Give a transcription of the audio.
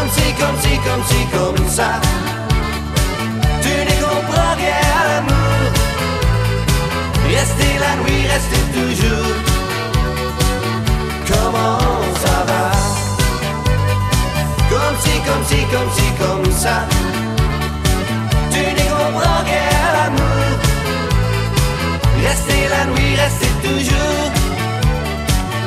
comme si, comme si, comme si, comme ça. Tu ne comprends rien à l'amour. Restez la nuit, restez toujours. Comment ça va? Comme si, comme si, comme si, comme ça.